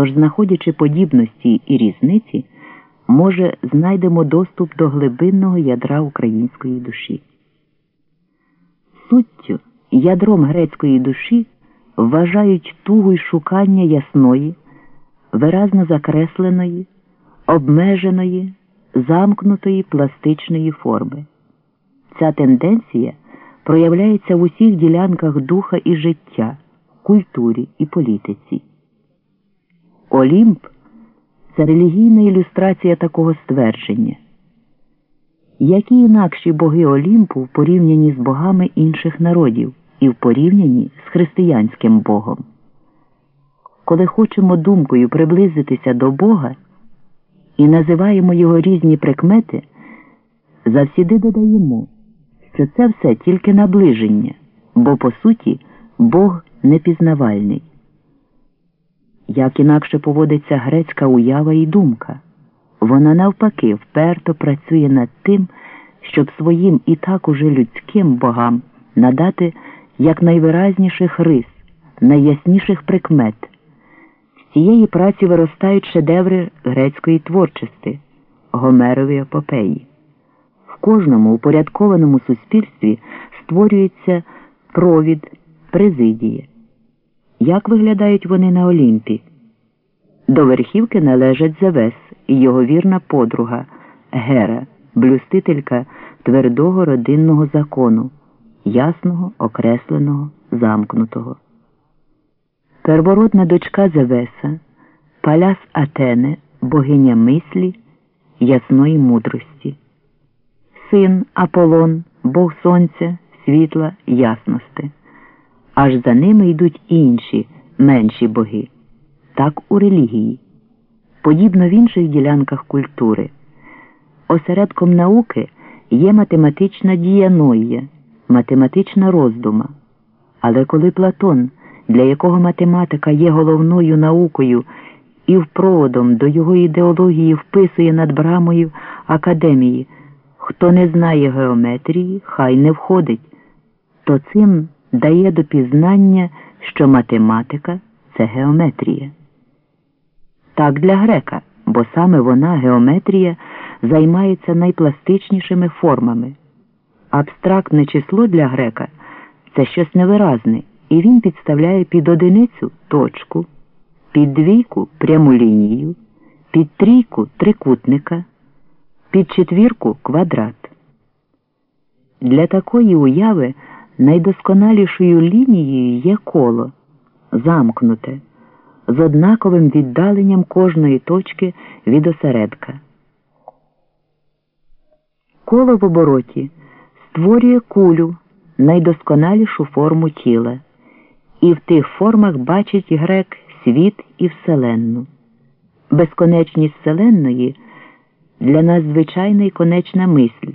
Тож, знаходячи подібності і різниці, може, знайдемо доступ до глибинного ядра української душі. Суттю, ядром грецької душі вважають тугу й шукання ясної, виразно закресленої, обмеженої, замкнутої пластичної форми. Ця тенденція проявляється в усіх ділянках духа і життя, культурі і політиці. Олімп це релігійна ілюстрація такого ствердження. Які інакші боги Олімпу в порівнянні з богами інших народів і в порівнянні з християнським Богом? Коли хочемо думкою приблизитися до Бога і називаємо його різні прикмети, завсіди додаємо, що це все тільки наближення, бо по суті Бог непізнавальний. Як інакше поводиться грецька уява і думка. Вона навпаки вперто працює над тим, щоб своїм і так уже людським богам надати якнайвиразніших рис, найясніших прикмет. З цієї праці виростають шедеври грецької творчості, Гомерові епопеї. В кожному упорядкованому суспільстві створюється провід, президія. Як виглядають вони на Олімпі? До верхівки належать Зевес і його вірна подруга Гера, блюстителька твердого родинного закону, ясного, окресленого, замкнутого. Первородна дочка Зевеса, Паляс Атене, богиня мислі, ясної мудрості, син Аполлон, Бог Сонця, світла, ясності аж за ними йдуть інші менші боги. Так у релігії, подібно в інших ділянках культури. Осередком науки є математична діяноя, математична роздума. Але коли Платон, для якого математика є головною наукою і впроводом до його ідеології вписує над брамою академії, хто не знає геометрії, хай не входить, то цим дає до пізнання, що математика це геометрія. Так для грека, бо саме вона, геометрія, займається найпластичнішими формами. Абстрактне число для грека це щось невиразне, і він підставляє під одиницю точку, під двійку пряму лінію, під трійку трикутника, під четвірку квадрат. Для такої уяви найдосконалішою лінією є коло, замкнуте, з однаковим віддаленням кожної точки від осередка. Коло в обороті створює кулю, найдосконалішу форму тіла, і в тих формах бачить грек світ і вселенну. Безконечність вселенної для нас звичайна і конечна мисль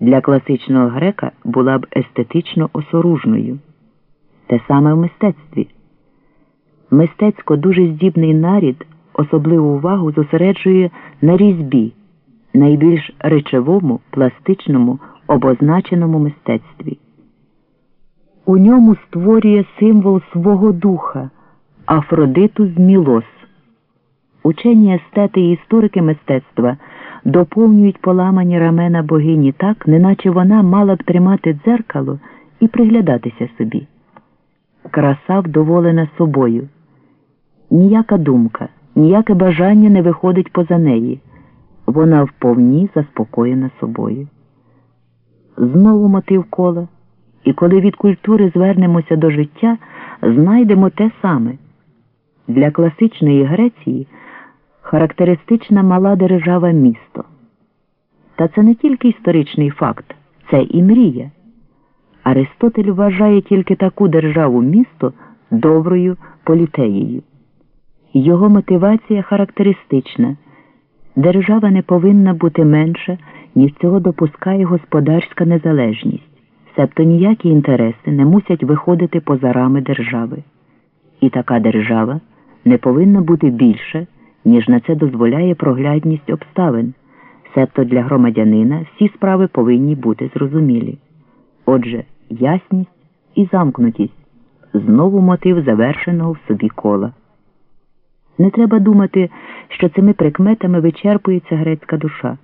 для класичного грека була б естетично осоружною. Те саме в мистецтві. Мистецько дуже здібний нарід особливу увагу зосереджує на різьбі, найбільш речовому, пластичному, обозначеному мистецтві. У ньому створює символ свого духа Афродиту з Мілос. Учені естети і історики мистецтва доповнюють поламані рамена богині так, неначе вона мала б тримати дзеркало і приглядатися собі. Краса вдоволена собою. Ніяка думка, ніяке бажання не виходить поза неї. Вона вповні заспокоєна собою. Знову мотив кола, і коли від культури звернемося до життя, знайдемо те саме. Для класичної Греції характеристична мала держава місто. Та це не тільки історичний факт, це і мрія. Аристотель вважає тільки таку державу місто доброю політеєю. Його мотивація характеристична. Держава не повинна бути менша, ніж цього допускає господарська незалежність, себто ніякі інтереси не мусять виходити поза рами держави. І така держава не повинна бути більша ніж на це дозволяє проглядність обставин, себто для громадянина всі справи повинні бути зрозумілі. Отже, ясність і замкнутість знову мотив завершеного в собі кола. Не треба думати, що цими прикметами вичерпується грецька душа.